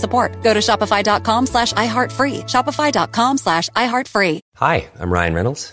support. Go to shopify.com slash iHeartFree. Shopify.com slash iHeartFree. Hi, I'm Ryan Reynolds.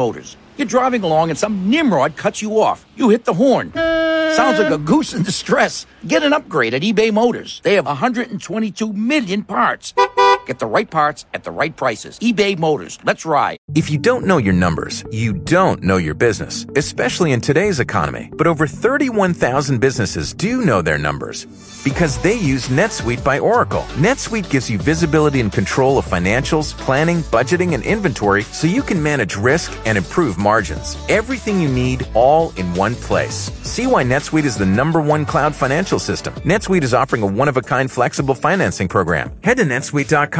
Motors. You're driving along and some Nimrod cuts you off. You hit the horn. Sounds like a goose in distress. Get an upgrade at eBay Motors. They have 122 million parts. Get the right parts at the right prices. eBay Motors. Let's ride. If you don't know your numbers, you don't know your business, especially in today's economy. But over 31,000 businesses do know their numbers because they use NetSuite by Oracle. NetSuite gives you visibility and control of financials, planning, budgeting, and inventory so you can manage risk and improve margins. Everything you need all in one place. See why NetSuite is the number one cloud financial system. NetSuite is offering a one-of-a-kind flexible financing program. Head to netsuite.com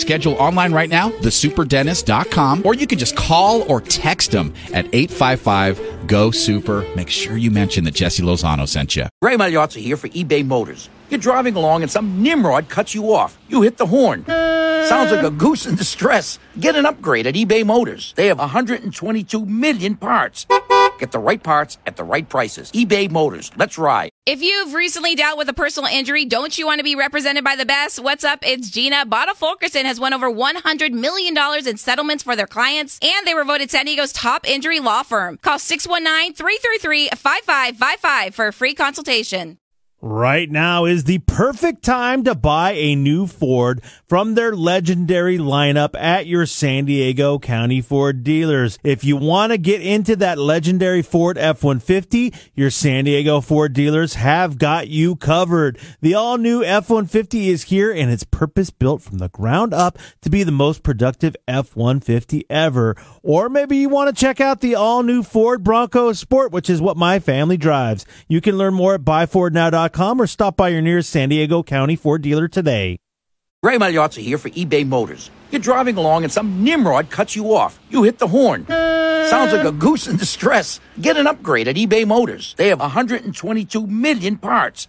Schedule online right now, thesuperdentist.com, or you can just call or text them at 855 GO SUPER. Make sure you mention that Jesse Lozano sent you. Ray Magliozzi here for eBay Motors. You're driving along and some Nimrod cuts you off. You hit the horn. Sounds like a goose in distress. Get an upgrade at eBay Motors. They have 122 million parts. Get the right parts at the right prices. eBay Motors. Let's ride. If you've recently dealt with a personal injury, don't you want to be represented by the best? What's up? It's Gina. Botta Fulkerson has won over $100 million in settlements for their clients, and they were voted San Diego's top injury law firm. Call 619-333-5555 for a free consultation. Right now is the perfect time to buy a new Ford from their legendary lineup at your San Diego County Ford dealers. If you want to get into that legendary Ford F-150, your San Diego Ford dealers have got you covered. The all new F-150 is here and it's purpose built from the ground up to be the most productive F-150 ever. Or maybe you want to check out the all new Ford Bronco Sport, which is what my family drives. You can learn more at buyfordnow.com or stop by your nearest San Diego County Ford dealer today. Ray Magliozzi here for eBay Motors. You're driving along and some Nimrod cuts you off. You hit the horn. Sounds like a goose in distress. Get an upgrade at eBay Motors. They have 122 million parts.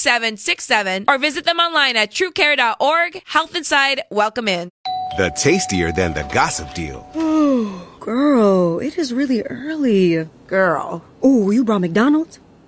760-736-6767 or visit them online at truecare.org. Health Inside, welcome in. The tastier than the gossip deal. Ooh, girl, it is really early. Girl. Ooh, you brought McDonald's?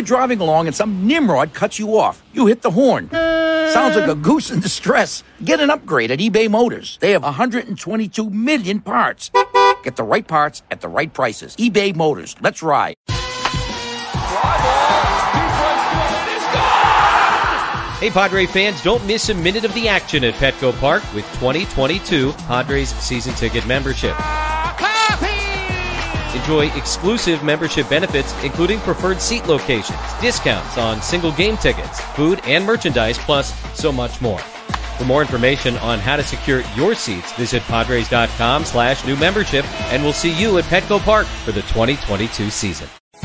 You're driving along and some Nimrod cuts you off. You hit the horn. Sounds like a goose in distress. Get an upgrade at eBay Motors. They have 122 million parts. Get the right parts at the right prices. eBay Motors. Let's ride. Hey, Padre fans, don't miss a minute of the action at Petco Park with 2022 Padres season ticket membership. Enjoy exclusive membership benefits, including preferred seat locations, discounts on single game tickets, food and merchandise, plus so much more. For more information on how to secure your seats, visit Padres.com slash new membership, and we'll see you at Petco Park for the 2022 season.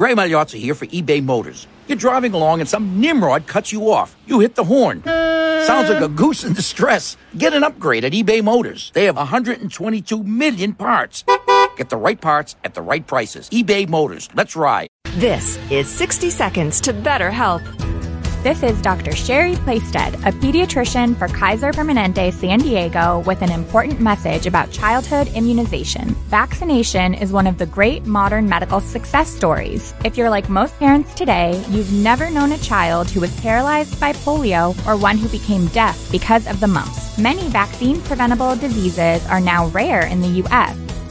Ray Magliozzi here for eBay Motors. You're driving along and some Nimrod cuts you off. You hit the horn. Sounds like a goose in distress. Get an upgrade at eBay Motors. They have 122 million parts. Get the right parts at the right prices. eBay Motors. Let's ride. This is 60 Seconds to Better Health. This is Dr. Sherry Playstead, a pediatrician for Kaiser Permanente San Diego, with an important message about childhood immunization. Vaccination is one of the great modern medical success stories. If you're like most parents today, you've never known a child who was paralyzed by polio or one who became deaf because of the mumps. Many vaccine preventable diseases are now rare in the U.S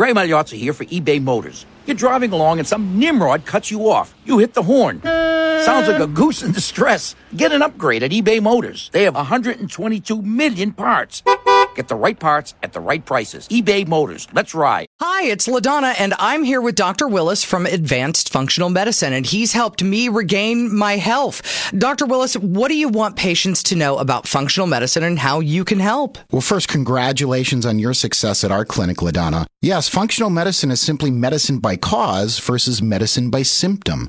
Ray Magliozzi here for eBay Motors. You're driving along and some Nimrod cuts you off. You hit the horn. Sounds like a goose in distress. Get an upgrade at eBay Motors. They have 122 million parts. Get the right parts at the right prices. eBay Motors. Let's ride. Hi, it's LaDonna, and I'm here with Dr. Willis from Advanced Functional Medicine, and he's helped me regain my health. Dr. Willis, what do you want patients to know about functional medicine and how you can help? Well, first, congratulations on your success at our clinic, LaDonna. Yes, functional medicine is simply medicine by cause versus medicine by symptom.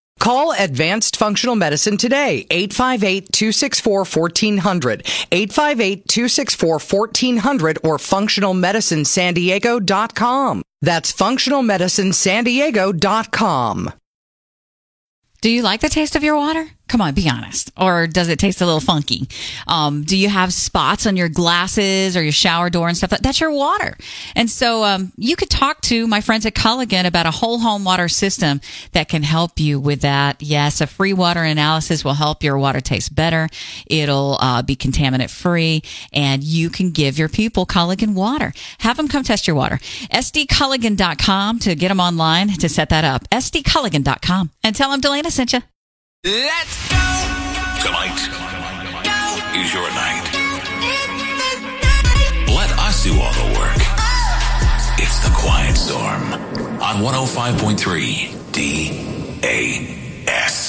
Call Advanced Functional Medicine today, 858-264-1400, 858-264-1400 or functionalmedicinesandiego.com. That's functionalmedicinesandiego.com. Do you like the taste of your water? Come on, be honest. Or does it taste a little funky? Um, do you have spots on your glasses or your shower door and stuff? That's your water. And so um, you could talk to my friends at Culligan about a whole home water system that can help you with that. Yes, a free water analysis will help your water taste better. It'll uh, be contaminant free, and you can give your people Culligan water. Have them come test your water. SDCulligan.com to get them online to set that up. SDCulligan.com and tell them Delana sent you. Let's go! Tonight is your night. Let us do all the work. Ah! It's the Quiet Storm on 105.3 DAS.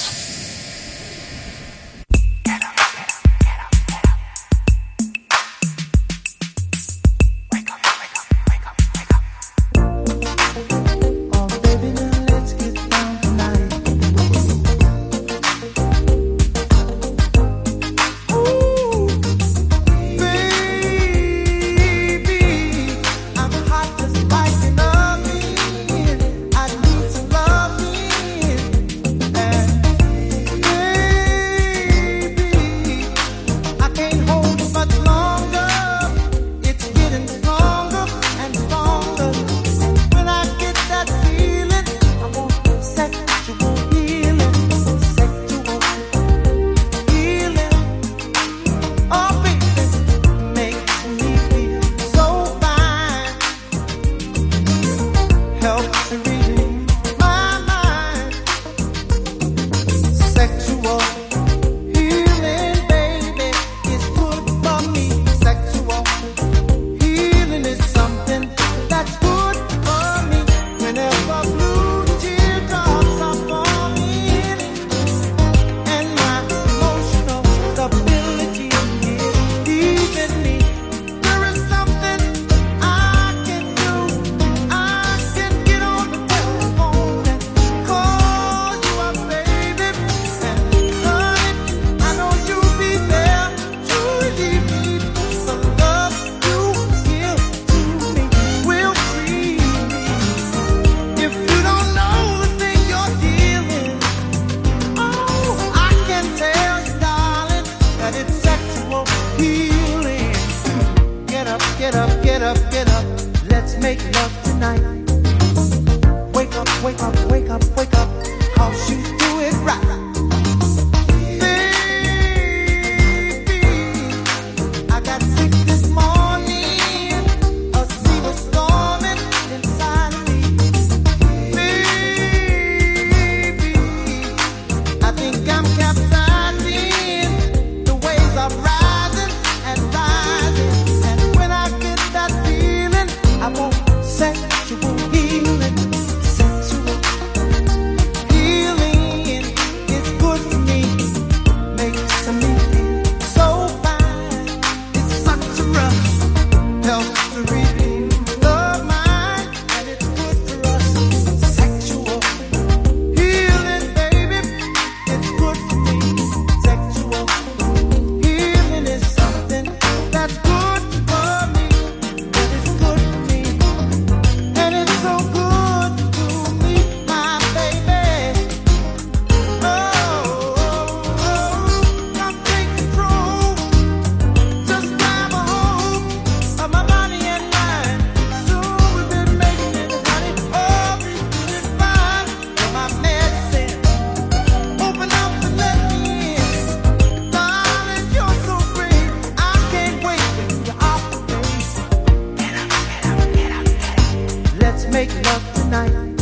Let's make love tonight.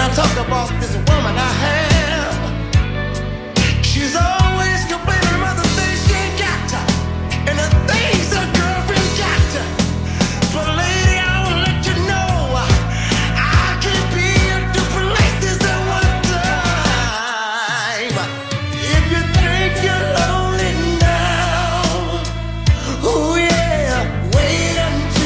And I talk about this woman I had.